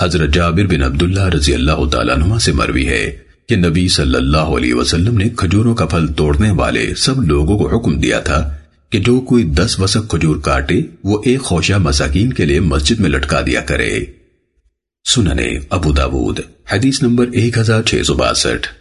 حضرت جابر بن عبداللہ رضی اللہ تعالیٰ عنہ سے مروی ہے کہ نبی صلی اللہ علیہ وسلم نے کھجوروں کا پھل توڑنے والے سب لوگوں کو حکم دیا تھا کہ جو کوئی دس وسک کھجور کاٹے، وہ ایک خوشہ مساکین کے لیے مسجد میں لٹکا دیا کرے۔ سننے ابو داود، حدیث نمبر ایک ہزار چھ سو باسٹھ۔